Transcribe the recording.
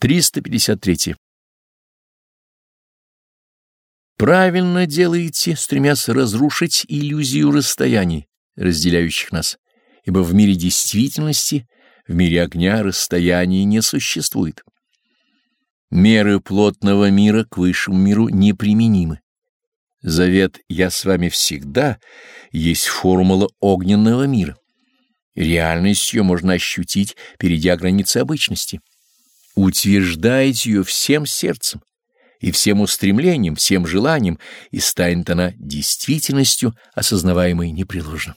353. Правильно делаете, стремясь разрушить иллюзию расстояний, разделяющих нас, ибо в мире действительности, в мире огня расстояний не существует. Меры плотного мира к высшему миру неприменимы. Завет «Я с вами всегда» есть формула огненного мира. Реальность ее можно ощутить, перейдя границы обычности. Утверждайте ее всем сердцем и всем устремлением, всем желанием, и станет она действительностью, осознаваемой непреложно.